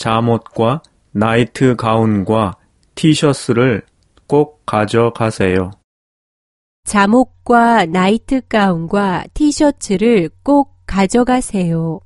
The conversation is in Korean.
잠옷과 나이트 가운과 티셔츠를 꼭 가져가세요. 잠옷과 나이트 가운과 티셔츠를 꼭 가져가세요.